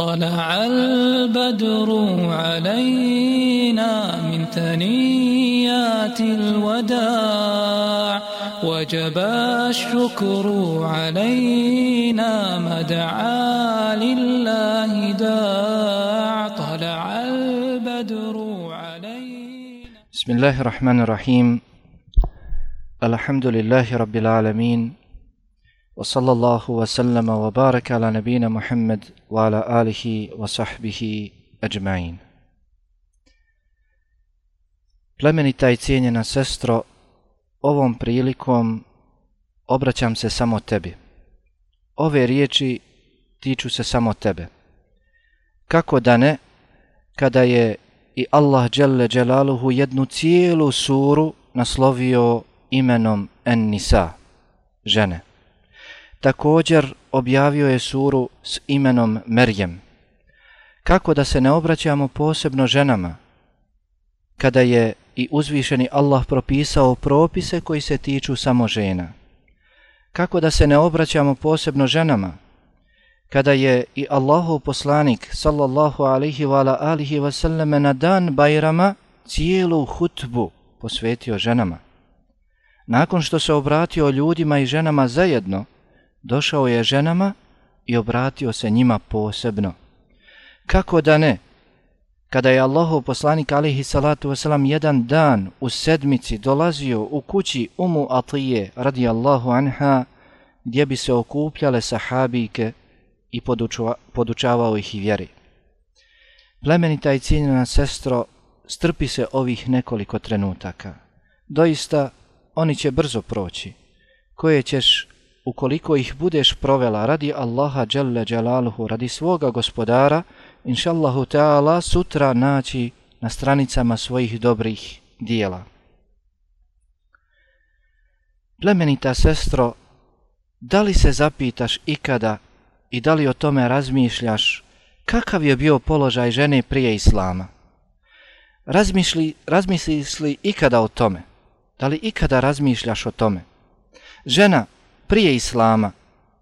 طلع البدر علينا من ثنيات الوداع وجب الشكر علينا ما دعا لله داع. طلع البدر علينا. بسم الله الرحمن الرحيم. الحمد لله رب العالمين. وصلى الله وسلم وبارك على نبينا محمد وعلى آله وصحبه أجمعين Plemenita i cijenjena sestro, ovom prilikom obraćam se samo tebi. Ove riječi tiču se samo tebe. Kako da ne, kada je i Allah Đelle Đelaluhu jednu cijelu suru naslovio imenom En-Nisa, žene. Također objavio je suru s imenom Merjem. Kako da se ne obraćamo posebno ženama, kada je i uzvišeni Allah propisao propise koji se tiču samo žena? Kako da se ne obraćamo posebno ženama, kada je i Allahov poslanik sallallahu alihi wa alihi wa sallame na dan Bajrama cijelu hutbu posvetio ženama? Nakon što se obratio ljudima i ženama zajedno, došao je ženama i obratio se njima posebno. Kako da ne? Kada je Allahov poslanik alihi salatu wasalam jedan dan u sedmici dolazio u kući Umu Atije radi Allahu anha, gdje bi se okupljale sahabike i podučavao ih i vjeri. Plemenita i cijenjena sestro, strpi se ovih nekoliko trenutaka. Doista, oni će brzo proći, koje ćeš ukoliko ih budeš provela radi Allaha Jalla Jalaluhu, radi svoga gospodara, inšallahu ta'ala sutra naći na stranicama svojih dobrih dijela. Plemenita sestro, da li se zapitaš ikada i da li o tome razmišljaš, kakav je bio položaj žene prije Islama? Razmišli, razmisliš li ikada o tome? Da li ikada razmišljaš o tome? Žena prije Islama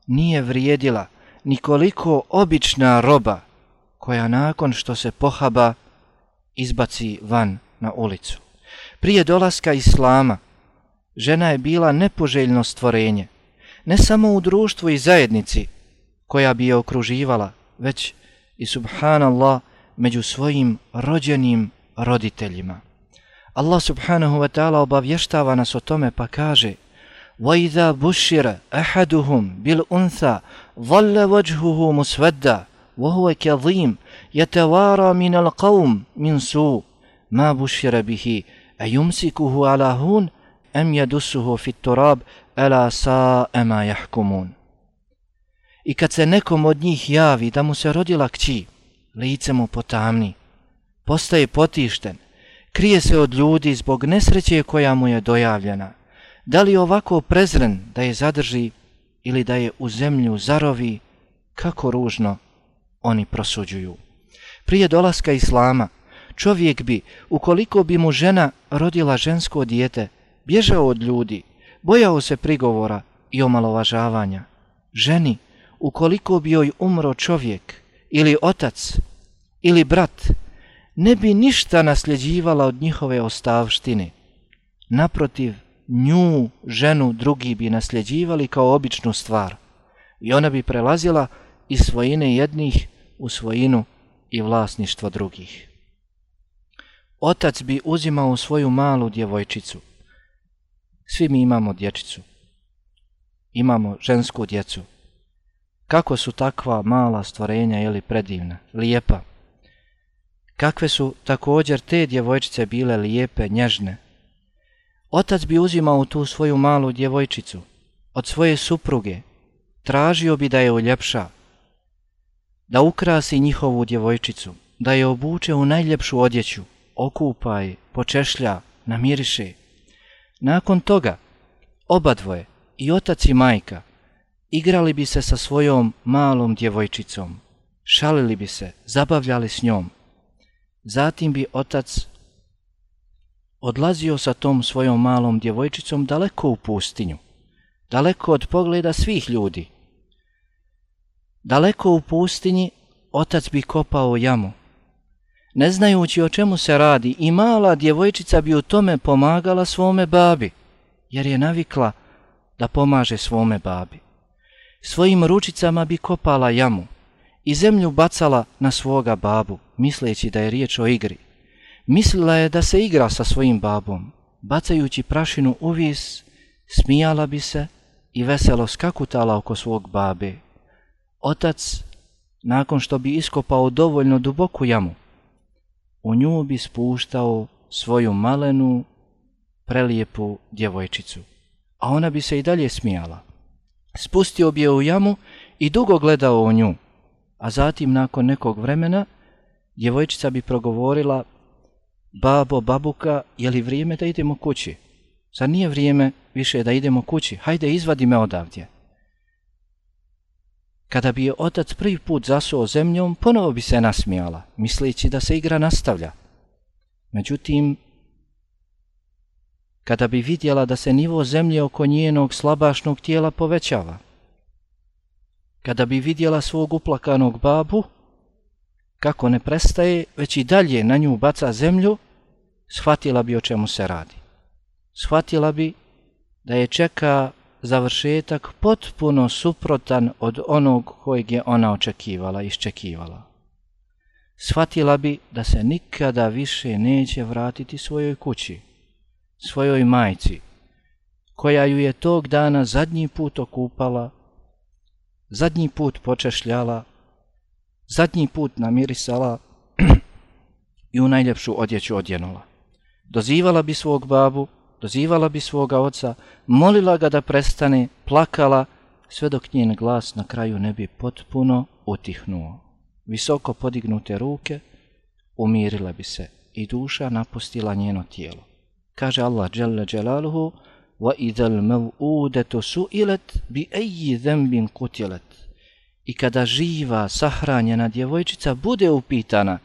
nije vrijedila nikoliko obična roba koja nakon što se pohaba izbaci van na ulicu. Prije dolaska Islama žena je bila nepoželjno stvorenje, ne samo u društvu i zajednici koja bi je okruživala, već i subhanallah među svojim rođenim roditeljima. Allah subhanahu wa ta'ala obavještava nas o tome pa kaže – وإذا بشر أحدهم بالأنثى ظل وجهه مسودا وهو كظيم يتوارى من القوم من سوء ما بشر به أيمسكه على هون أم يدسه في التراب ألا ساء ما يحكمون I kad se nekom od njih javi da mu se rodila kći, lice mu potamni, postaje potišten, krije se od ljudi zbog nesreće koja mu je dojavljena. Da li ovako prezren da je zadrži ili da je u zemlju zarovi, kako ružno oni prosuđuju. Prije dolaska Islama, čovjek bi, ukoliko bi mu žena rodila žensko dijete, bježao od ljudi, bojao se prigovora i omalovažavanja. Ženi, ukoliko bi joj umro čovjek ili otac ili brat, ne bi ništa nasljeđivala od njihove ostavštine. Naprotiv, nju, ženu, drugi bi nasljeđivali kao običnu stvar i ona bi prelazila iz svojine jednih u svojinu i vlasništvo drugih. Otac bi uzimao svoju malu djevojčicu. Svi mi imamo dječicu. Imamo žensku djecu. Kako su takva mala stvorenja ili predivna, lijepa. Kakve su također te djevojčice bile lijepe, nježne, Otac bi uzimao tu svoju malu djevojčicu od svoje supruge, tražio bi da je uljepša, da ukrasi njihovu djevojčicu, da je obuče u najljepšu odjeću, okupaj, počešlja, namiriše. Nakon toga, oba dvoje, i otac i majka, igrali bi se sa svojom malom djevojčicom, šalili bi se, zabavljali s njom. Zatim bi otac odlazio sa tom svojom malom djevojčicom daleko u pustinju, daleko od pogleda svih ljudi. Daleko u pustinji otac bi kopao jamu. Ne znajući o čemu se radi, i mala djevojčica bi u tome pomagala svome babi, jer je navikla da pomaže svome babi. Svojim ručicama bi kopala jamu i zemlju bacala na svoga babu, misleći da je riječ o igri. Mislila je da se igra sa svojim babom, bacajući prašinu u vis, smijala bi se i veselo skakutala oko svog babe. Otac, nakon što bi iskopao dovoljno duboku jamu, u nju bi spuštao svoju malenu, prelijepu djevojčicu, a ona bi se i dalje smijala. Spustio bi je u jamu i dugo gledao u nju, a zatim nakon nekog vremena djevojčica bi progovorila Babo, babuka, je li vrijeme da idemo kući? Zar nije vrijeme više da idemo kući? Hajde, izvadi me odavdje. Kada bi je otac prvi put zasuo zemljom, ponovo bi se nasmijala, misleći da se igra nastavlja. Međutim, kada bi vidjela da se nivo zemlje oko njenog slabašnog tijela povećava, kada bi vidjela svog uplakanog babu, kako ne prestaje, već i dalje na nju baca zemlju, shvatila bi o čemu se radi. Shvatila bi da je čeka završetak potpuno suprotan od onog kojeg je ona očekivala i iščekivala. Shvatila bi da se nikada više neće vratiti svojoj kući, svojoj majci, koja ju je tog dana zadnji put okupala, zadnji put počešljala, zadnji put namirisala i u najljepšu odjeću odjenula. Dozivala bi svog babu, dozivala bi svoga oca, molila ga da prestane, plakala, sve dok njen glas na kraju ne bi potpuno utihnuo. Visoko podignute ruke umirile bi se i duša napustila njeno tijelo. Kaže Allah dželle dželaluhu: "Wa idzal maw'udatu su'ilat bi ayyi dhanbin qutilat?" I kada živa, sahranjena djevojčica bude upitana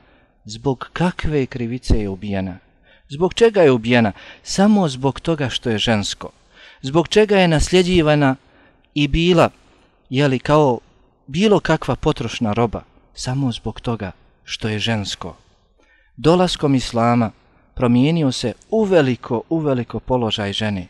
zbog kakve krivice je ubijena, Zbog čega je ubijena? Samo zbog toga što je žensko. Zbog čega je nasljeđivana i bila, jeli, kao bilo kakva potrošna roba? Samo zbog toga što je žensko. Dolaskom Islama promijenio se uveliko, uveliko položaj žene.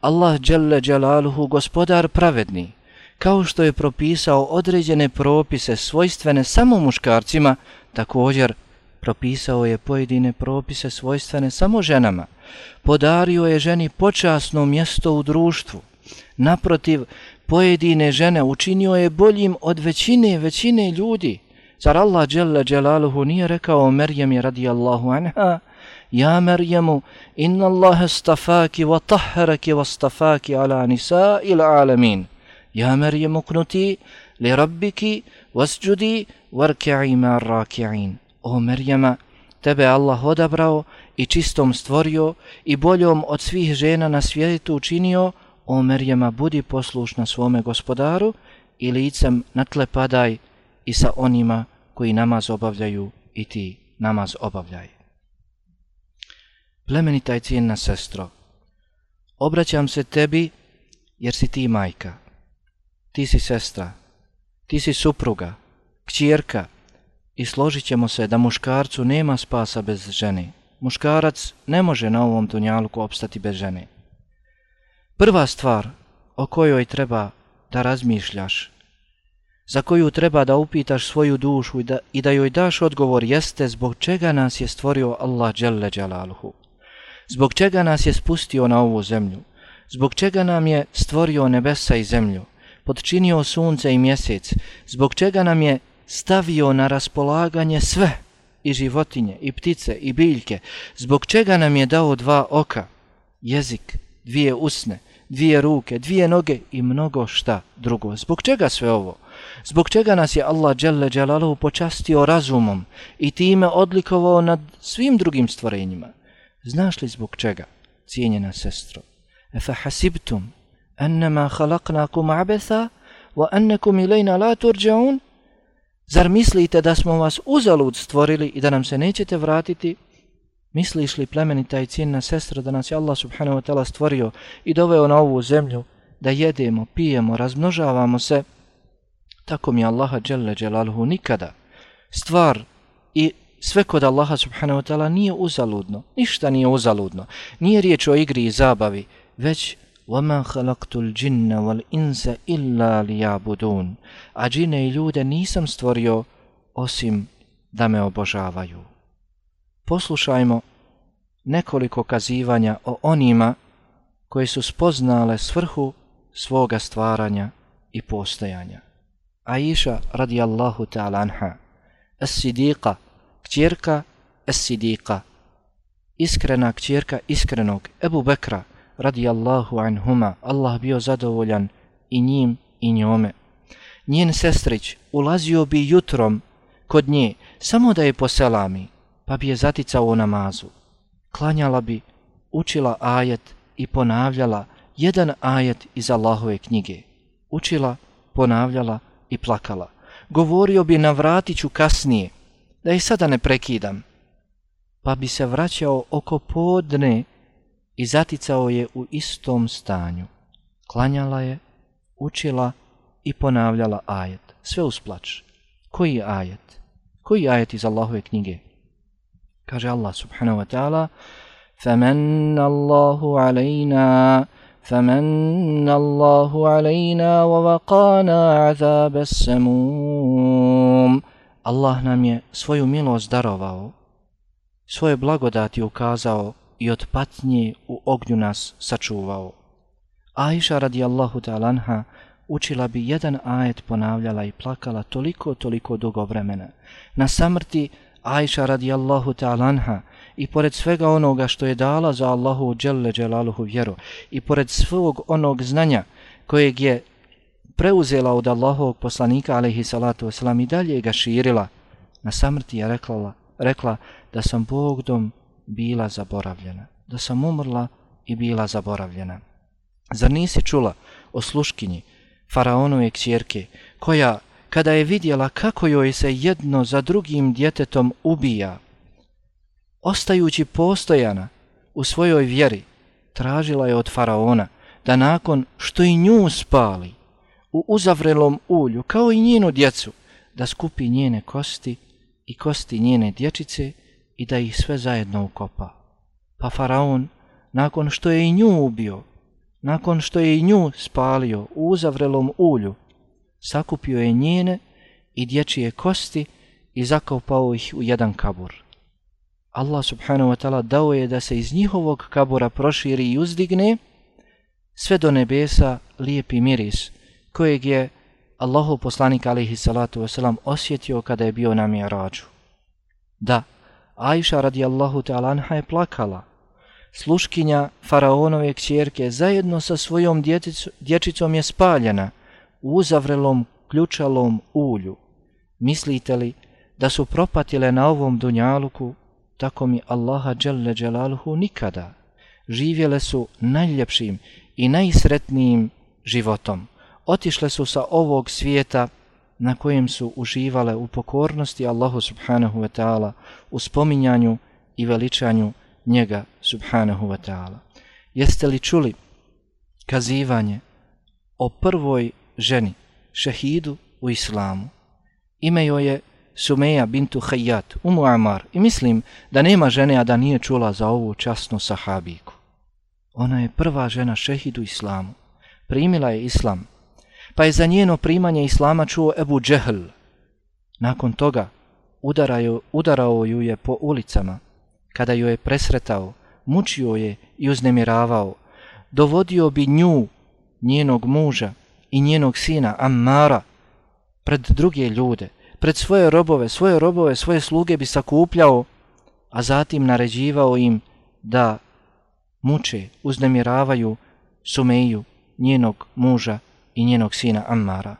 Allah dželle Đelaluhu, gospodar pravedni, kao što je propisao određene propise svojstvene samo muškarcima, također propisao je pojedine propise svojstvene samo ženama, podario je ženi počasno mjesto u društvu, naprotiv, pojedine žene učinio je boljim od većine, većine ljudi. Zar Allah dželle dželaluhu nije rekao Merjemi radijallahu anha, Ja Merjemu, inna Allahe stafaki wa tahharaki wa stafaki ala nisa il alamin. Ja Merjemu uknuti li rabbiki wasđudi warki'i ma raki'in o Merjama, tebe Allah odabrao i čistom stvorio i boljom od svih žena na svijetu učinio, o Merjama, budi poslušna svome gospodaru i licem na tle padaj i sa onima koji namaz obavljaju i ti namaz obavljaj. Plemenita i cijenna sestro, obraćam se tebi jer si ti majka, ti si sestra, ti si supruga, kćirka, I složit ćemo se da muškarcu nema spasa bez žene. Muškarac ne može na ovom dunjaluku opstati bez žene. Prva stvar o kojoj treba da razmišljaš, za koju treba da upitaš svoju dušu i da, i da joj daš odgovor jeste zbog čega nas je stvorio Allah Đelle Đalaluhu. Zbog čega nas je spustio na ovu zemlju. Zbog čega nam je stvorio nebesa i zemlju. Podčinio sunce i mjesec. Zbog čega nam je stavio na raspolaganje sve i životinje i ptice i biljke zbog čega nam je dao dva oka jezik dvije usne dvije ruke dvije noge i mnogo šta drugo. Zbog čega sve ovo? Zbog čega nas je Allah dželle dželaluhu počastio razumom i time odlikovao nad svim drugim stvorenjima? Znaš li zbog čega cijenjena sestro? Efe hasibtum annama khalaqnakum abetha, wa annakum ilayna la turja'un Zar mislite da smo vas uzalud stvorili i da nam se nećete vratiti? Misliš li plemenita i cijenna sestra da nas je Allah subhanahu wa ta'ala stvorio i doveo na ovu zemlju da jedemo, pijemo, razmnožavamo se? Tako mi Allaha dželle dželaluhu nikada stvar i sve kod Allaha subhanahu wa ta'ala nije uzaludno, ništa nije uzaludno, nije riječ o igri i zabavi, već وَمَا خَلَقْتُ الْجِنَّ وَالْإِنْسَ إِلَّا لِيَعْبُدُونَ A džine i ljude nisam stvorio osim da me obožavaju. Poslušajmo nekoliko kazivanja o onima koji su spoznale svrhu svoga stvaranja i postojanja. Aisha radijallahu ta'ala anha, as-sidiqa, kćerka as-sidiqa, iskrena kćerka iskrenog Ebu Bekra radijallahu anhuma, Allah bio zadovoljan i njim i njome. Njen sestrić ulazio bi jutrom kod nje samo da je poselami, pa bi je zaticao u namazu. Klanjala bi, učila ajet i ponavljala jedan ajet iz Allahove knjige. Učila, ponavljala i plakala. Govorio bi na vratiću kasnije, da je sada ne prekidam. Pa bi se vraćao oko podne i zaticao je u istom stanju. Klanjala je, učila i ponavljala ajet. Sve usplač. Koji ajet? Koji ajet iz Allahove knjige? Kaže Allah subhanahu wa ta'ala فَمَنَّ اللَّهُ عَلَيْنَا فمن الله علينا ووقانا عذاب السموم Allah nam je svoju milost darovao, svoje blagodati ukazao i od patnje u ognju nas sačuvao. Aisha radijallahu ta'lanha učila bi jedan ajet ponavljala i plakala toliko, toliko dugo vremena. Na samrti Aisha radijallahu ta'lanha i pored svega onoga što je dala za Allahu dželle dželaluhu vjeru i pored svog onog znanja kojeg je preuzela od Allahovog poslanika alejhi salatu vesselam i dalje ga širila na samrti je rekla rekla da sam Bogdom bila zaboravljena da sam umrla i bila zaboravljena. Zar nisi čula o sluškinji faraonove kćerke koja kada je vidjela kako joj se jedno za drugim djetetom ubija ostajući postojana u svojoj vjeri, tražila je od faraona da nakon što i nju spali u uzavrelom ulju, kao i njenu djecu, da skupi njene kosti i kosti njene dječice i da ih sve zajedno ukopa. Pa faraon, nakon što je i nju ubio, nakon što je i nju spalio u uzavrelom ulju, sakupio je njene i dječije kosti i zakopao ih u jedan kabur. Allah subhanahu wa ta'ala dao je da se iz njihovog kabura proširi i uzdigne sve do nebesa lijepi miris kojeg je Allahu poslanik alaihi salatu wasalam osjetio kada je bio na mjerađu. Da, Aisha radijallahu ta'ala anha je plakala. Sluškinja faraonove kćerke zajedno sa svojom dječicom je spaljena u uzavrelom ključalom ulju. Mislite li da su propatile na ovom dunjaluku tako mi Allaha dželle dželaluhu nikada. Živjele su najljepšim i najsretnijim životom. Otišle su sa ovog svijeta na kojem su uživale u pokornosti Allahu subhanahu wa ta'ala, u spominjanju i veličanju njega subhanahu wa ta'ala. Jeste li čuli kazivanje o prvoj ženi, šehidu u islamu? Ime joj je Sumeja bintu Hayat, umu Amar, i mislim da nema žene, a da nije čula za ovu časnu sahabiku. Ona je prva žena šehidu islamu. Primila je islam, pa je za njeno primanje islama čuo Ebu Džehl. Nakon toga udaraju, udarao ju je po ulicama. Kada ju je presretao, mučio je i uznemiravao. Dovodio bi nju, njenog muža i njenog sina Ammara pred druge ljude pred svoje robove, svoje robove, svoje sluge bi sakupljao, a zatim naređivao im da muče, uznemiravaju Sumeju, njenog muža i njenog sina Ammara.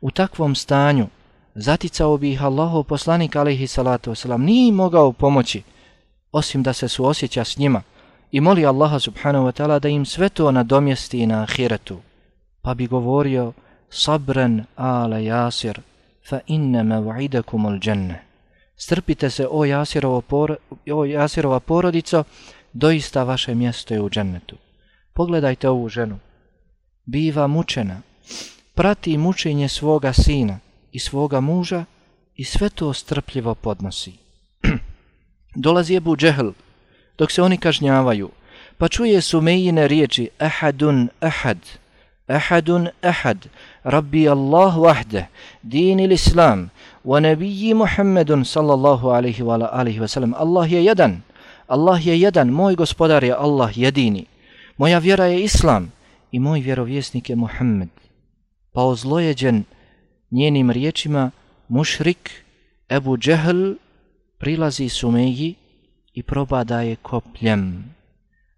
U takvom stanju zaticao bi ih Allahov poslanik alaihi salatu wasalam, nije mogao pomoći, osim da se suosjeća s njima i moli Allaha subhanahu wa ta'ala da im sve to nadomjesti na ahiretu. Pa bi govorio, sabren ala jasir, fa inna maw'idakum al-janna. Strpite se o Jasirovo por o Jasirova porodico, doista vaše mjesto je u džennetu. Pogledajte ovu ženu. Biva mučena, prati mučenje svoga sina i svoga muža i sve to strpljivo podnosi. Dolazi Ebu Džehl, dok se oni kažnjavaju, pa čuje Sumejine riječi Ahadun ahad, Ahadun ahad, Rabbi Allah wahde, din il Islam, wa nabiji Muhammedun sallallahu alaihi wa alaihi wa sallam. Allah je jedan, Allah je jedan, moj gospodar je Allah jedini. Moja vjera je Islam i moj vjerovjesnik je Muhammed. Pa ozlojeđen njenim riječima, mušrik Ebu Džehl prilazi Sumeji i probada je kopljem.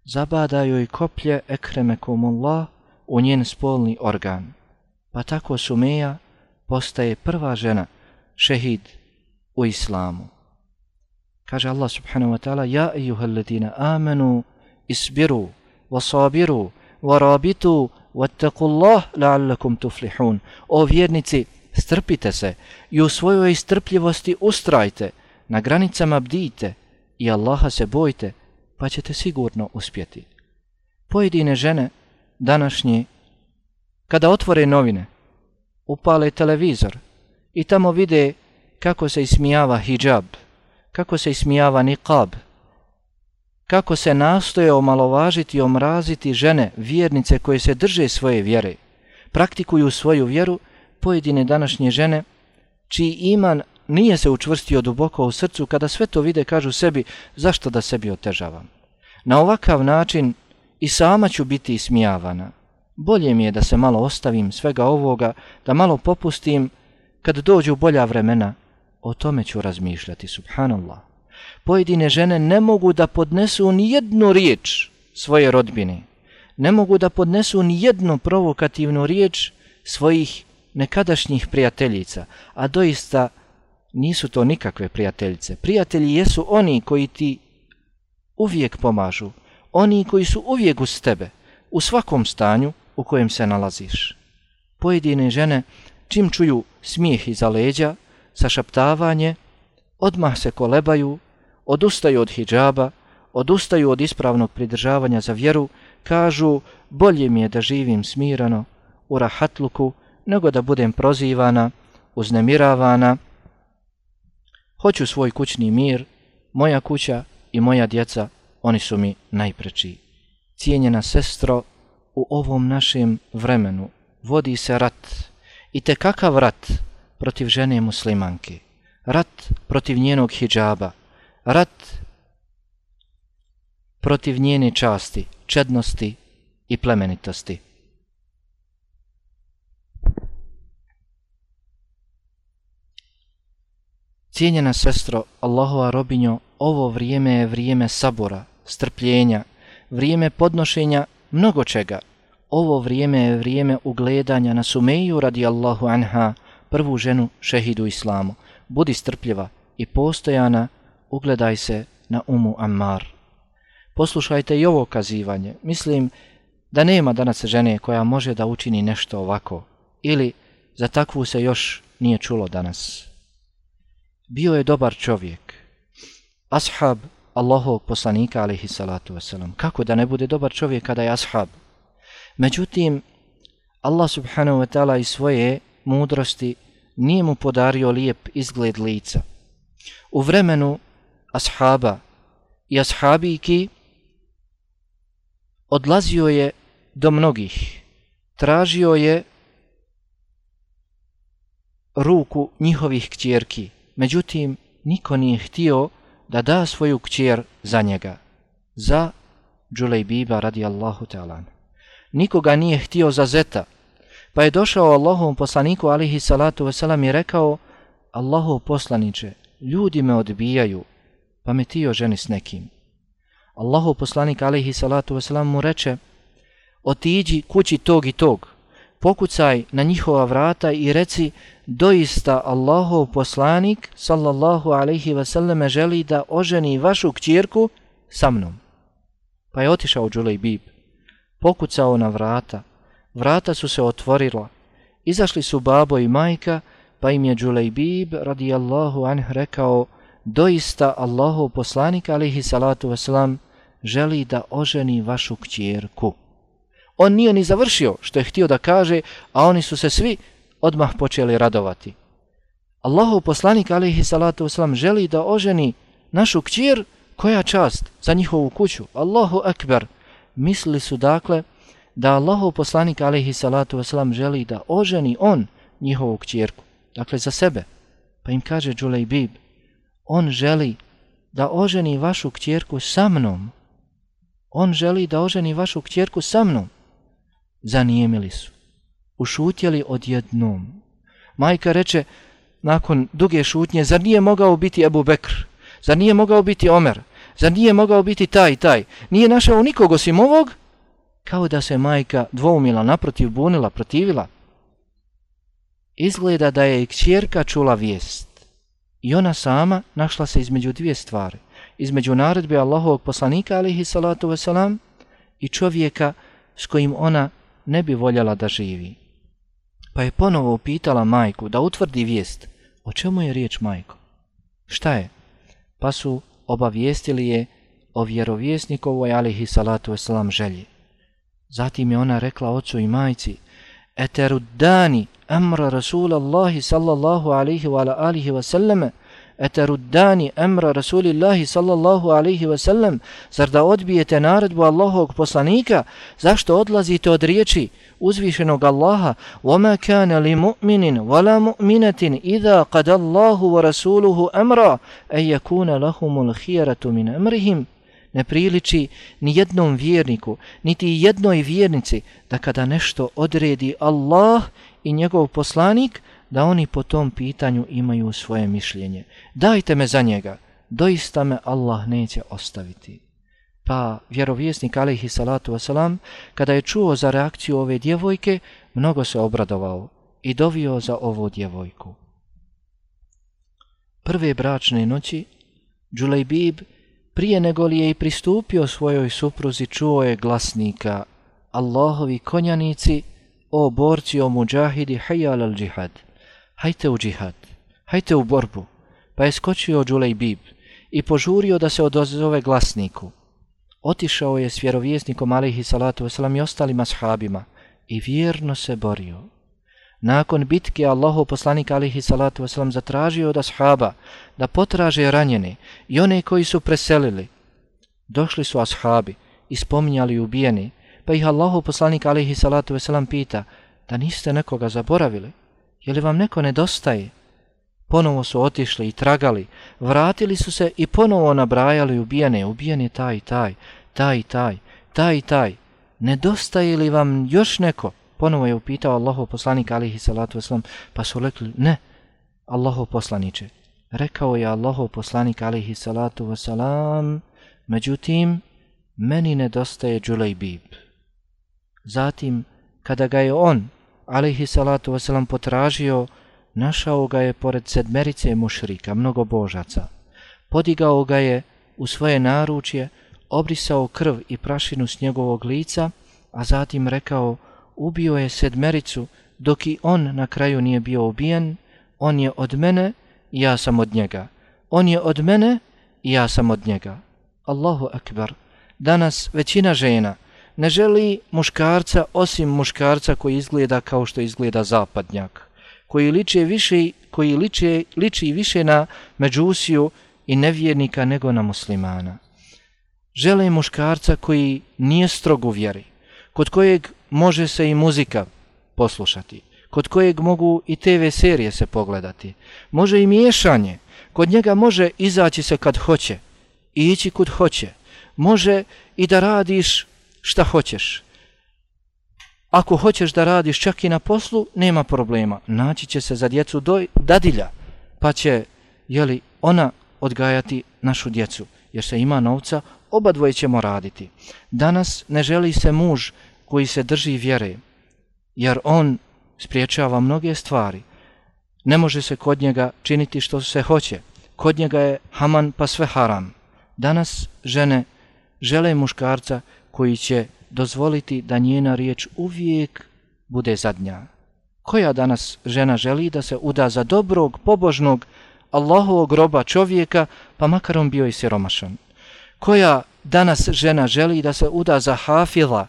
Zabada joj koplje ekremekumullah u njen spolni organ. Pa tako Sumeja postaje prva žena, šehid u islamu. Kaže Allah subhanahu wa ta'ala, Ja ejuhel ladina amenu isbiru, wasabiru, warabitu, wattakullah la'allakum tuflihun. O vjernici, strpite se i u svojoj strpljivosti ustrajte, na granicama bdite i Allaha se bojte, pa ćete sigurno uspjeti. Pojedine žene današnje, kada otvore novine, upale televizor i tamo vide kako se ismijava hijab, kako se ismijava niqab, kako se nastoje omalovažiti i omraziti žene, vjernice koje se drže svoje vjere, praktikuju svoju vjeru, pojedine današnje žene, čiji iman nije se učvrstio duboko u srcu, kada sve to vide, kažu sebi, zašto da sebi otežavam? Na ovakav način i sama ću biti ismijavana. Bolje mi je da se malo ostavim svega ovoga, da malo popustim, kad dođu bolja vremena, o tome ću razmišljati, subhanallah. Pojedine žene ne mogu da podnesu ni jednu riječ svoje rodbine. Ne mogu da podnesu ni jednu provokativnu riječ svojih nekadašnjih prijateljica, a doista nisu to nikakve prijateljice. Prijatelji jesu oni koji ti uvijek pomažu, oni koji su uvijek uz tebe, u svakom stanju u kojem se nalaziš. Pojedine žene, čim čuju smijeh iza leđa, sašaptavanje, odmah se kolebaju, odustaju od hijjaba, odustaju od ispravnog pridržavanja za vjeru, kažu bolje mi je da živim smirano u rahatluku nego da budem prozivana, uznemiravana. Hoću svoj kućni mir, moja kuća i moja djeca, oni su mi najpreči. Cijenjena sestro, u ovom našem vremenu vodi se rat. I te kakav rat protiv žene muslimanke? Rat protiv njenog hijjaba. Rat protiv njene časti, čednosti i plemenitosti. Cijenjena sestro, Allahova robinjo, ovo vrijeme je vrijeme sabora, strpljenja, vrijeme podnošenja mnogo čega. Ovo vrijeme je vrijeme ugledanja na Sumeju radi Allahu anha, prvu ženu šehidu islamu. Budi strpljiva i postojana, ugledaj se na umu Ammar. Poslušajte i ovo kazivanje. Mislim da nema danas žene koja može da učini nešto ovako. Ili za takvu se još nije čulo danas bio je dobar čovjek. Ashab Allahovog poslanika, alihi salatu wasalam. Kako da ne bude dobar čovjek kada je ashab? Međutim, Allah subhanahu wa ta'ala i svoje mudrosti nije mu podario lijep izgled lica. U vremenu ashaba. I ashabiki odlazio je do mnogih. Tražio je ruku njihovih kćerki, Međutim, niko nije htio da da svoju kćer za njega, za Đulejbiba radijallahu ta'ala. Nikoga nije htio za zeta, pa je došao Allahom poslaniku alihi salatu wasalam i rekao Allahov poslaniče, ljudi me odbijaju, pa me ti oženi s nekim. Allahov poslanik alaihi salatu wasalam mu reče, otiđi kući tog i tog, pokucaj na njihova vrata i reci doista Allahov poslanik sallallahu alaihi wasallam želi da oženi vašu kćirku sa mnom. Pa je otišao Đulej Bib, pokucao na vrata, vrata su se otvorila, izašli su babo i majka, pa im je Đulej Bib radijallahu anh rekao doista Allahov poslanik alihi salatu wasalam želi da oženi vašu kćerku. On nije ni završio što je htio da kaže, a oni su se svi odmah počeli radovati. Allahov poslanik alihi salatu wasalam želi da oženi našu kćer, koja čast za njihovu kuću? Allahu akbar. Mislili su dakle da Allahov poslanik alihi salatu wasalam želi da oženi on njihovu kćerku, dakle za sebe. Pa im kaže Đulej Bib, on želi da oženi vašu kćerku sa mnom. On želi da oženi vašu kćerku sa mnom. Zanijemili su. Ušutjeli odjednom. Majka reče, nakon duge šutnje, zar nije mogao biti Ebu Bekr? Zar nije mogao biti Omer? Zar nije mogao biti taj i taj? Nije našao nikog osim ovog? Kao da se majka dvoumila, naprotiv bunila, protivila. Izgleda da je i kćerka čula vijest. I ona sama našla se između dvije stvari. Između naredbe Allahovog poslanika, alihi salatu wasalam, i čovjeka s kojim ona ne bi voljela da živi. Pa je ponovo upitala majku da utvrdi vijest. O čemu je riječ majko? Šta je? Pa su obavijestili je o vjerovjesnikovoj alihi salatu wasalam želji. Zatim je ona rekla ocu i majci, Eteruddani amra Rasulallahi sallallahu alaihi wa alihi wa sallame, Eteruddani amra Rasulillahi sallallahu alaihi wa sallam, zar da odbijete naredbu Allahovog poslanika, zašto odlazite od riječi uzvišenog Allaha, وَمَا كَانَ لِمُؤْمِنٍ وَلَا مُؤْمِنَةٍ إِذَا قَدَ اللَّهُ وَرَسُولُهُ أَمْرًا أَنْ يَكُونَ لَهُمُ الْخِيَرَةُ مِنْ أَمْرِهِمْ ne priliči ni jednom vjerniku, niti jednoj vjernici, da kada nešto odredi Allah i njegov poslanik, da oni po tom pitanju imaju svoje mišljenje. Dajte me za njega, doista me Allah neće ostaviti. Pa vjerovjesnik alaihi salatu wasalam, kada je čuo za reakciju ove djevojke, mnogo se obradovao i dovio za ovu djevojku. Prve bračne noći, Džulejbib prije nego li je i pristupio svojoj supruzi, čuo je glasnika Allahovi konjanici, o borci, o muđahidi, hajjal al džihad. Hajte u džihad, hajte u borbu. Pa je skočio Đulej Bib i požurio da se odozove glasniku. Otišao je s vjerovjesnikom alihi salatu wasalam i ostalim ashabima i vjerno se borio. Nakon bitke Allahu poslanik alihi salatu wasalam zatražio od ashaba da potraže ranjene i one koji su preselili. Došli su ashabi i spominjali ubijeni, pa ih Allahu poslanik alihi salatu wasalam pita da niste nekoga zaboravili, je li vam neko nedostaje? Ponovo su otišli i tragali, vratili su se i ponovo nabrajali ubijene, ubijene taj i taj, taj i taj, taj i taj. Nedostaje li vam još neko? Ponovo je upitao Allahov poslanik alihi salatu wasalam, pa su rekli, ne, Allahov poslaniće. Rekao je Allahov poslanik alihi salatu wasalam, međutim, meni nedostaje Đulejbib. Zatim, kada ga je on, alihi salatu wasalam, potražio, našao ga je pored sedmerice mušrika, mnogo božaca. Podigao ga je u svoje naručje, obrisao krv i prašinu s njegovog lica, a zatim rekao, ubio je sedmericu, dok i on na kraju nije bio ubijen, on je od mene, ja sam od njega. On je od mene, ja sam od njega. Allahu akbar. Danas većina žena ne želi muškarca osim muškarca koji izgleda kao što izgleda zapadnjak, koji liči više, koji liči, liči više na međusiju i nevjernika nego na muslimana. Žele muškarca koji nije strogo vjeri, kod kojeg može se i muzika poslušati, kod kojeg mogu i TV serije se pogledati, može i miješanje, kod njega može izaći se kad hoće, ići kud hoće, može i da radiš šta hoćeš. Ako hoćeš da radiš čak i na poslu, nema problema. Naći će se za djecu doj, dadilja, pa će jeli, ona odgajati našu djecu. Jer se ima novca, oba dvoje ćemo raditi. Danas ne želi se muž koji se drži vjere, jer on spriječava mnoge stvari. Ne može se kod njega činiti što se hoće. Kod njega je haman pa sve haram. Danas žene žele muškarca koji će dozvoliti da njena riječ uvijek bude zadnja. Koja danas žena želi da se uda za dobrog, pobožnog, Allahovog roba čovjeka, pa makar on bio i siromašan? Koja danas žena želi da se uda za hafila,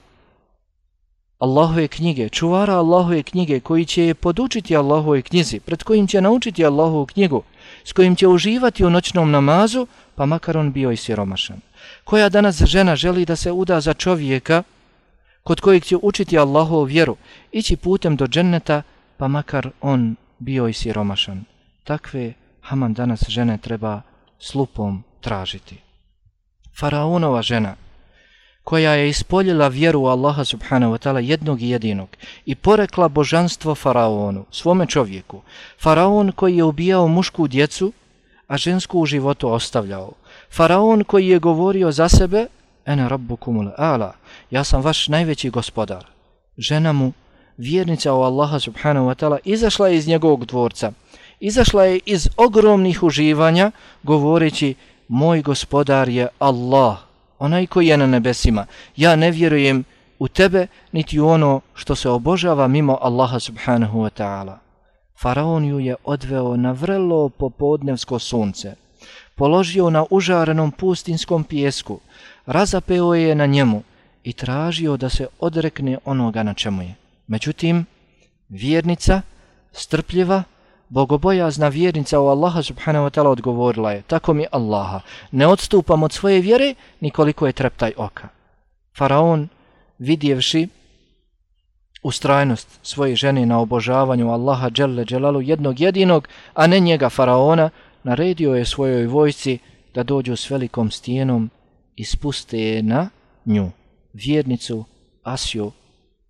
Allahove knjige, čuvara Allahove knjige, koji će je podučiti Allahove knjizi, pred kojim će naučiti Allahovu knjigu, s kojim će uživati u noćnom namazu, pa makar on bio i siromašan. Koja danas žena želi da se uda za čovjeka kod kojeg će učiti Allahovu vjeru, ići putem do dženneta, pa makar on bio i siromašan. Takve Haman danas žene treba slupom tražiti. Faraonova žena, koja je ispoljila vjeru u Allaha subhanahu wa ta'ala jednog i jedinog i porekla božanstvo Faraonu, svome čovjeku, Faraon koji je ubijao mušku djecu, a žensku u životu ostavljao, Faraon koji je govorio za sebe, ene rabbukumul ala, ja sam vaš najveći gospodar. Žena mu, vjernica u Allaha subhanahu wa ta'ala, izašla je iz njegovog dvorca, izašla je iz ogromnih uživanja, govoreći, moj gospodar je Allah, onaj koji je na nebesima. Ja ne vjerujem u tebe, niti u ono što se obožava mimo Allaha subhanahu wa ta'ala. Faraon ju je odveo na vrlo popodnevsko sunce, položio na užarenom pustinskom pijesku, razapeo je na njemu i tražio da se odrekne onoga na čemu je. Međutim, vjernica, strpljiva, bogobojazna vjernica u Allaha subhanahu wa ta'ala odgovorila je, tako mi Allaha, ne odstupam od svoje vjere nikoliko je treptaj oka. Faraon, vidjevši ustrajnost svoje žene na obožavanju Allaha dželle dželalu jednog jedinog, a ne njega Faraona, naredio je svojoj vojci da dođu s velikom stijenom i spuste je na nju, vjernicu Asju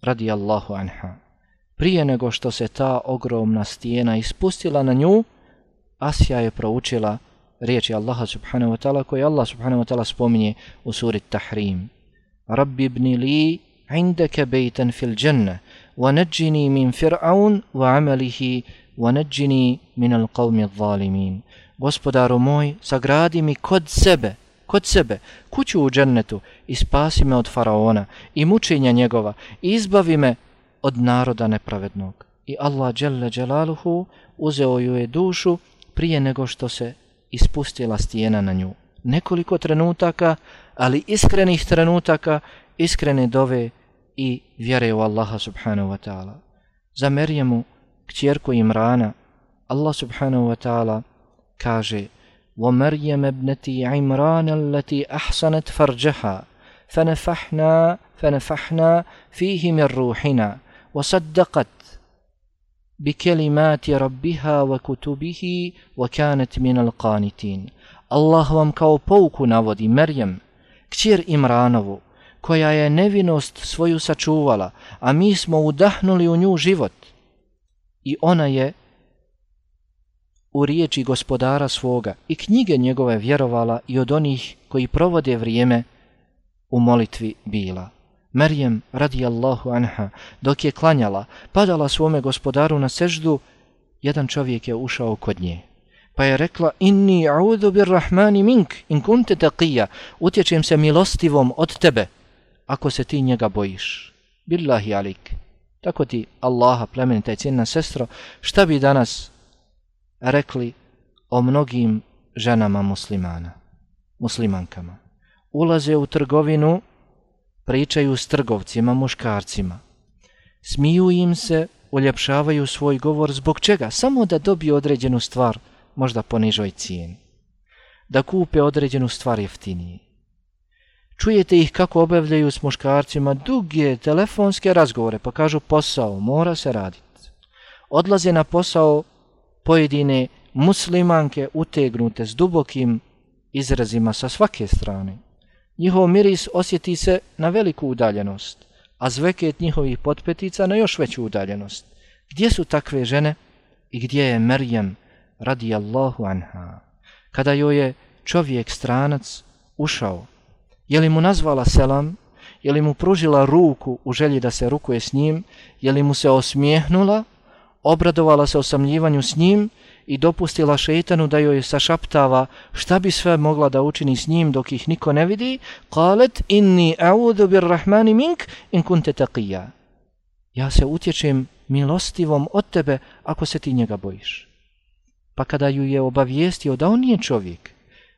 radijallahu anha. Prije nego što se ta ogromna stijena ispustila na nju, Asija je proučila riječi Allaha subhanahu wa ta'ala koje Allah subhanahu wa ta'ala spominje u suri Tahrim. Rabbi ibni li indaka bejten fil dženne wa neđini min fir'aun wa amalihi wa neđini min al qavmi zalimin. Gospodaru moj, sagradi mi kod sebe, kod sebe, kuću u džennetu i spasi me od faraona i mučenja njegova i izbavi me od naroda nepravednog. I Allah dželle dželaluhu uzeo ju je dušu prije nego što se ispustila stijena na nju. Nekoliko trenutaka, ali iskrenih trenutaka, iskrene dove i vjere u Allaha subhanahu wa ta'ala. Za Merjemu, kćerku Imrana, Allah subhanahu wa ta'ala kaže ومريم ابنة عمران التي أحصنت فرجها فنفحنا فنفحنا فيه من روحنا وصدقت بكلمات ربها وكتبه وكانت من القانتين الله vam kao pouku navodi Merjem, kćer Imranovu, koja je nevinost svoju sačuvala, a mi smo udahnuli u nju život. I ona je u riječi gospodara svoga i knjige njegove vjerovala i od onih koji provode vrijeme u molitvi bila. Merijem radijallahu anha, dok je klanjala, padala svome gospodaru na seždu, jedan čovjek je ušao kod nje. Pa je rekla, inni a'udhu bir rahmani mink, in kunte taqija, utječem se milostivom od tebe, ako se ti njega bojiš. Billahi alik. Tako ti Allaha, plemenita i cijenna sestro, šta bi danas rekli o mnogim ženama muslimana, muslimankama. Ulaze u trgovinu, pričaju s trgovcima, muškarcima. Smiju im se, uljepšavaju svoj govor zbog čega? Samo da dobiju određenu stvar, možda po nižoj cijeni. Da kupe određenu stvar jeftinije. Čujete ih kako obavljaju s muškarcima duge telefonske razgovore, pa kažu posao, mora se raditi. Odlaze na posao pojedine muslimanke utegnute s dubokim izrazima sa svake strane. Njihov miris osjeti se na veliku udaljenost, a zveket njihovih potpetica na još veću udaljenost. Gdje su takve žene i gdje je Merjem radijallahu anha? Kada joj je čovjek stranac ušao, je li mu nazvala selam, je li mu pružila ruku u želji da se rukuje s njim, je li mu se osmijehnula, obradovala se osamljivanju s njim i dopustila šeitanu da joj sašaptava šta bi sve mogla da učini s njim dok ih niko ne vidi, qalet inni a'udhu bir rahmani mink in kunte taqija. Ja se utječem milostivom od tebe ako se ti njega bojiš. Pa kada ju je obavijestio da on nije čovjek,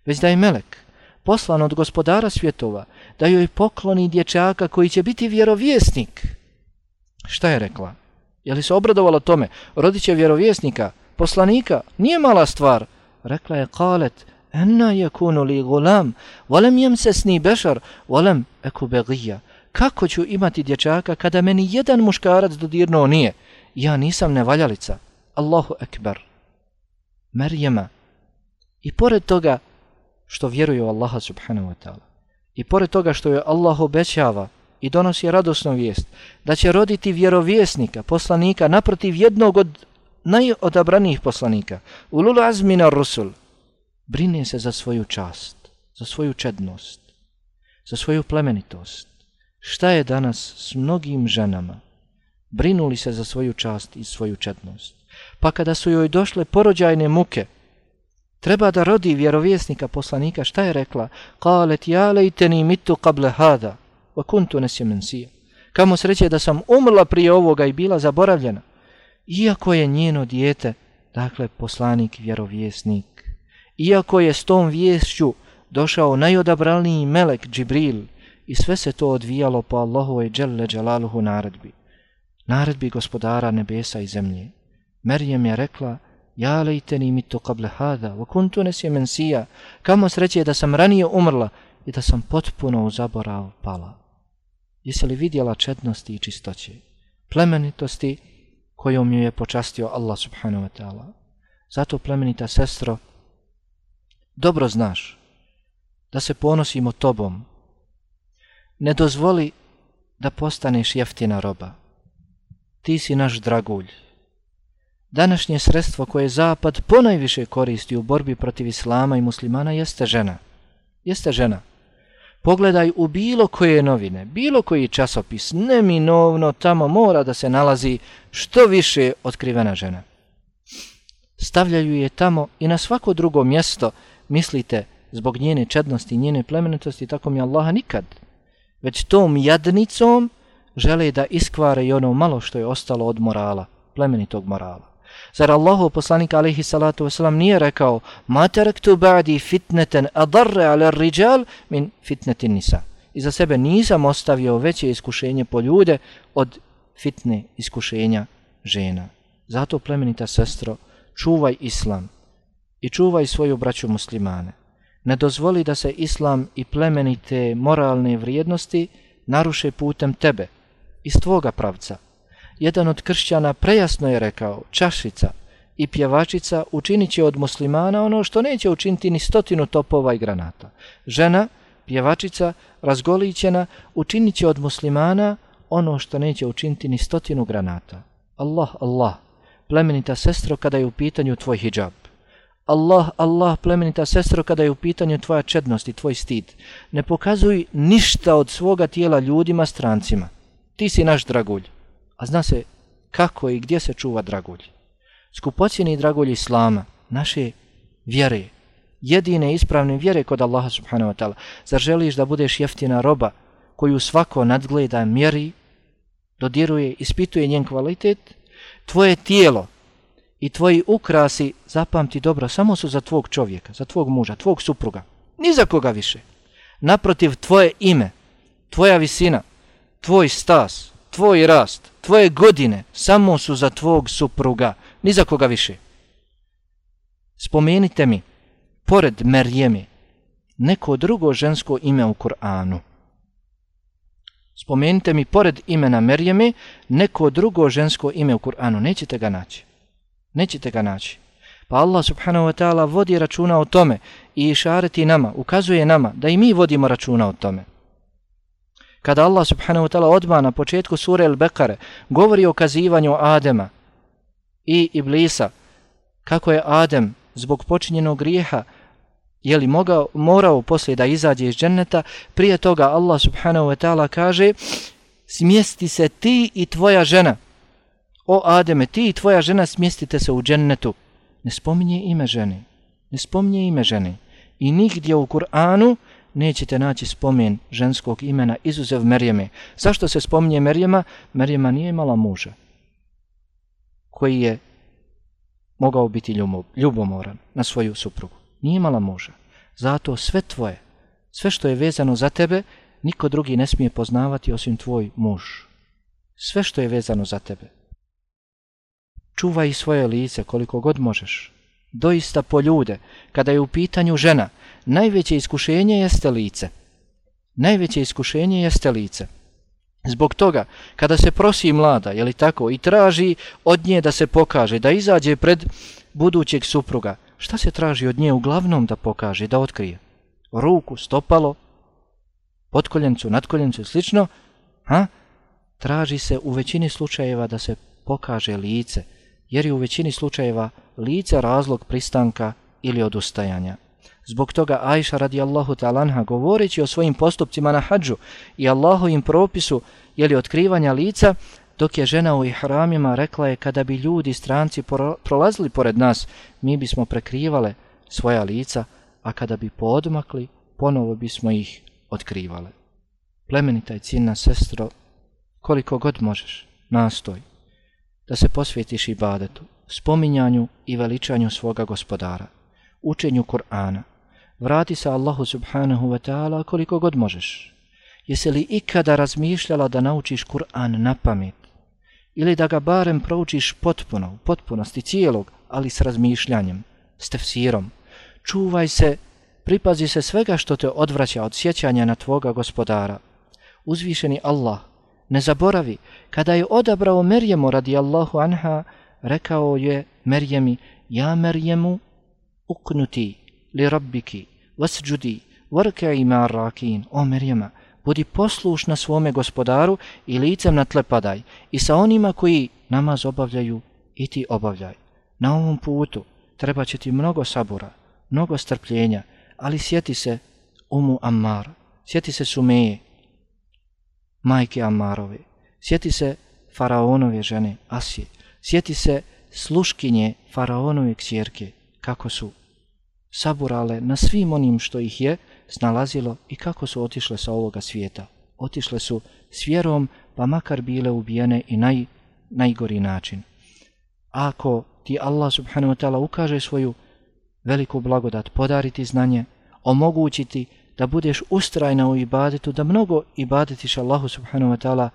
već da je melek, poslan od gospodara svjetova, da joj pokloni dječaka koji će biti vjerovjesnik, Šta je rekla? Je li se obradovala tome? Rodiće vjerovjesnika, poslanika, nije mala stvar. Rekla je, kalet, enna je kunu li gulam, volem jem se sni bešar, volem eku begija. Kako ću imati dječaka kada meni jedan muškarac dodirno nije? Ja nisam nevaljalica. Allahu ekber. Merjema. I pored toga što vjeruje u Allaha subhanahu wa ta'ala, i pored toga što je Allah obećava i donosi radosnu vijest, da će roditi vjerovjesnika, poslanika, naprotiv jednog od najodabranijih poslanika, ulul azmina rusul, brine se za svoju čast, za svoju čednost, za svoju plemenitost. Šta je danas s mnogim ženama? Brinuli se za svoju čast i svoju čednost. Pa kada su joj došle porođajne muke, treba da rodi vjerovjesnika poslanika, šta je rekla? Kalet ja lejteni mitu kable hada, wa kuntu nesjemensija. Kamo sreće da sam umrla prije ovoga i bila zaboravljena. Iako je njeno dijete, dakle poslanik, vjerovjesnik, iako je s tom vješću došao najodabralniji melek Džibril i sve se to odvijalo po Allahovoj dželle džalaluhu naredbi. Naredbi gospodara nebesa i zemlje. Merjem je rekla, ja lejteni mitu to kable hada, wa kuntu nes je mensija, kamo sreće da sam ranije umrla i da sam potpuno u zaborav pala. Jesi li vidjela četnosti i čistoće, plemenitosti kojom ju je počastio Allah subhanahu wa ta'ala? Zato plemenita sestro, dobro znaš da se ponosimo tobom. Ne dozvoli da postaneš jeftina roba. Ti si naš dragulj. Današnje sredstvo koje Zapad ponajviše koristi u borbi protiv Islama i muslimana jeste žena. Jeste žena. Pogledaj u bilo koje novine, bilo koji časopis, neminovno tamo mora da se nalazi što više otkrivena žena. Stavljaju je tamo i na svako drugo mjesto, mislite, zbog njene čednosti, njene plemenitosti, tako mi Allaha nikad. Već tom jadnicom žele da iskvare i ono malo što je ostalo od morala, plemenitog morala. Zar Allahu poslanik alaihi salatu wasalam nije rekao Ma taraktu ba'di fitneten adarre ala rijal min fitnetin nisa. I za sebe nisam ostavio veće iskušenje po ljude od fitne iskušenja žena. Zato plemenita sestro, čuvaj islam i čuvaj svoju braću muslimane. Ne dozvoli da se islam i plemenite moralne vrijednosti naruše putem tebe, iz tvoga pravca jedan od kršćana prejasno je rekao, čašica i pjevačica učinit će od muslimana ono što neće učiniti ni stotinu topova i granata. Žena, pjevačica, razgolićena, učinit će od muslimana ono što neće učiniti ni stotinu granata. Allah, Allah, plemenita sestro kada je u pitanju tvoj hijab. Allah, Allah, plemenita sestro, kada je u pitanju tvoja čednost i tvoj stid, ne pokazuj ništa od svoga tijela ljudima, strancima. Ti si naš dragulj. A zna se kako i gdje se čuva dragulj. Skupocijeni dragulj Islama, naše vjere, jedine ispravne vjere kod Allaha subhanahu wa ta'ala. Zar želiš da budeš jeftina roba koju svako nadgleda, mjeri, dodiruje, ispituje njen kvalitet? Tvoje tijelo i tvoji ukrasi, zapamti dobro, samo su za tvog čovjeka, za tvog muža, tvog supruga. Ni za koga više. Naprotiv, tvoje ime, tvoja visina, tvoj stas, tvoj rast, tvoje godine samo su za tvog supruga, ni za koga više. Spomenite mi, pored Merjemi, neko drugo žensko ime u Kur'anu. Spomenite mi, pored imena Merjemi, neko drugo žensko ime u Kur'anu. Nećete ga naći. Nećete ga naći. Pa Allah subhanahu wa ta'ala vodi računa o tome i išareti nama, ukazuje nama da i mi vodimo računa o tome kada Allah subhanahu wa ta'ala odma na početku sure Al-Bekare govori o kazivanju Adema i Iblisa, kako je Adem zbog počinjenog grijeha je li mogao, morao poslije da izađe iz dženneta, prije toga Allah subhanahu wa ta'ala kaže smjesti se ti i tvoja žena. O Ademe, ti i tvoja žena smjestite se u džennetu. Ne spominje ime žene. Ne spominje ime žene. I nigdje u Kur'anu nećete naći spomen ženskog imena izuzev Merjeme. Zašto se spominje Merjema? Merjema nije imala muža koji je mogao biti ljubomoran na svoju suprugu. Nije imala muža. Zato sve tvoje, sve što je vezano za tebe, niko drugi ne smije poznavati osim tvoj muž. sve što je vezano za tebe. Čuvaj svoje lice koliko god možeš. Doista po ljude, kada je u pitanju žena, najveće iskušenje jeste lice. Najveće iskušenje jeste lice. Zbog toga, kada se prosi mlada, je li tako, i traži od nje da se pokaže, da izađe pred budućeg supruga, šta se traži od nje uglavnom da pokaže, da otkrije? Ruku, stopalo, podkoljencu, nadkoljencu i slično, ha? traži se u većini slučajeva da se pokaže lice, jer je u većini slučajeva lice razlog pristanka ili odustajanja. Zbog toga Ajša radijallahu ta'lanha govoreći o svojim postupcima na hađu i Allahovim propisu jeli otkrivanja lica, dok je žena u ihramima rekla je kada bi ljudi stranci prolazili pored nas, mi bismo prekrivale svoja lica, a kada bi podmakli, ponovo bismo ih otkrivale. Plemenita je ciljna sestro, koliko god možeš, nastoj, da se posvjetiš ibadetu, spominjanju i veličanju svoga gospodara, učenju Kur'ana, vrati se Allahu subhanahu wa ta'ala koliko god možeš. Jesi li ikada razmišljala da naučiš Kur'an na pamet? Ili da ga barem proučiš potpuno, u potpunosti cijelog, ali s razmišljanjem, s tefsirom? Čuvaj se, pripazi se svega što te odvraća od sjećanja na tvoga gospodara. Uzvišeni Allah, ne zaboravi, kada je odabrao Merjemu radijallahu anha, rekao je Merjemi, ja Merjemu, uknuti li rabbiki, vasđudi, vrke ima rakin, o Merjema, budi poslušna svome gospodaru i licem na tle padaj i sa onima koji namaz obavljaju i ti obavljaj. Na ovom putu treba će ti mnogo sabura, mnogo strpljenja, ali sjeti se umu Ammar, sjeti se Sumeje, majke Ammarove, sjeti se faraonove žene Asije, sjeti se sluškinje faraonove ksjerke, kako su saburale na svim onim što ih je snalazilo i kako su otišle sa ovoga svijeta. Otišle su s vjerom, pa makar bile ubijene i naj, najgori način. Ako ti Allah subhanahu wa ta'ala ukaže svoju veliku blagodat, podariti znanje, omogućiti da budeš ustrajna u ibadetu, da mnogo ibadetiš Allahu subhanahu wa ta'ala,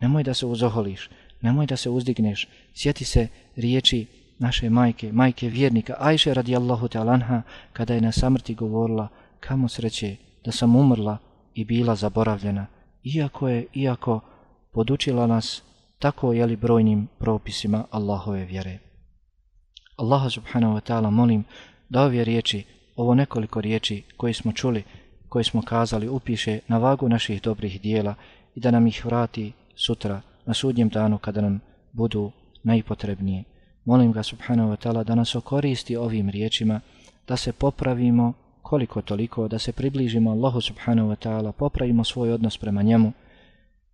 nemoj da se uzoholiš, nemoj da se uzdigneš, sjeti se riječi naše majke, majke vjernika, Ajše radijallahu ta'lanha, kada je na samrti govorila, kamo sreće da sam umrla i bila zaboravljena, iako je, iako podučila nas tako jeli brojnim propisima Allahove vjere. Allaha subhanahu wa ta'ala molim da ove riječi, ovo nekoliko riječi koje smo čuli, koje smo kazali, upiše na vagu naših dobrih dijela i da nam ih vrati sutra na sudnjem danu kada nam budu najpotrebnije. Molim ga subhanahu wa ta'ala da nas okoristi ovim riječima, da se popravimo koliko toliko, da se približimo Allahu subhanahu wa ta'ala, popravimo svoj odnos prema njemu,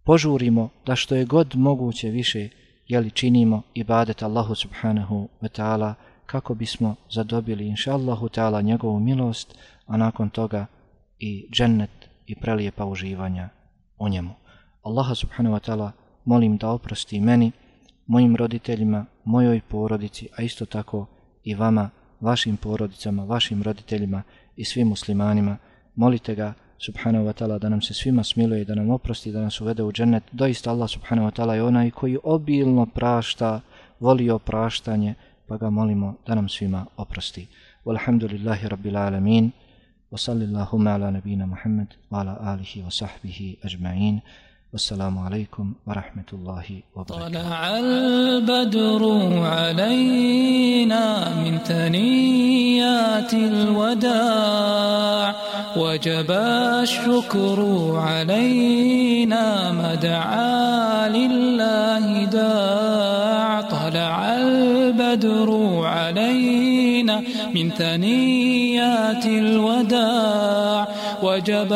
požurimo da što je god moguće više, jeli činimo ibadet Allahu subhanahu wa ta'ala, kako bismo zadobili inša Allahu ta'ala njegovu milost, a nakon toga i džennet i prelijepa uživanja u njemu. Allaha subhanahu wa ta'ala molim da oprosti meni, mojim roditeljima, mojoj porodici, a isto tako i vama, vašim porodicama, vašim roditeljima i svim muslimanima. Molite ga, subhanahu wa ta'ala, da nam se svima smiluje, da nam oprosti, da nas uvede u džennet. Doista Allah, subhanahu wa ta'ala, je onaj koji obilno prašta, voli opraštanje, pa ga molimo da nam svima oprosti. Walhamdulillahi rabbil alamin. وصل اللهم على نبينا محمد وعلى آله وصحبه أجمعين. والسلام عليكم ورحمة الله وبركاته. طلع البدر علينا من ثنيات الوداع وجب الشكر علينا ما دعا لله داع. طلع البدر علينا من ثنيات الوداع وجب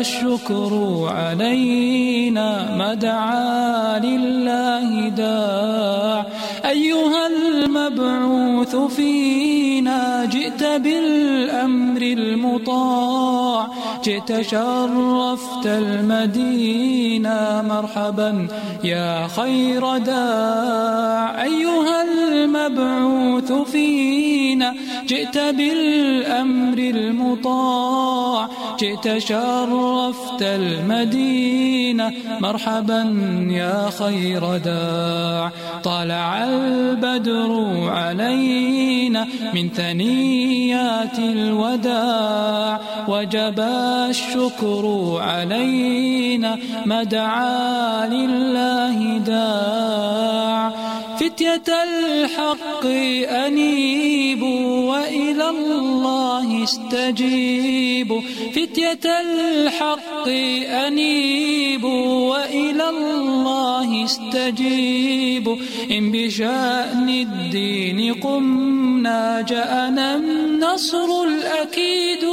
الشكر علينا مدعا لله داع. أيها المبعوث فينا جئت بالأمر المطاع. جئت شرفت المدينة مرحبا يا خير داع. أيها المبعوث فينا جئت بالأمر المطاع. جئت شرفت المدينة مرحبا يا خير داع. طلع البدر علينا من ثنيات الوداع. وجب الشكر علينا مدعا لله داع. فتية الحق أنيبوا وإلى الله استجيبوا فتية الحق أنيبوا وإلى الله استجيبوا إن بشأن الدين قمنا جاءنا النصر الأكيد.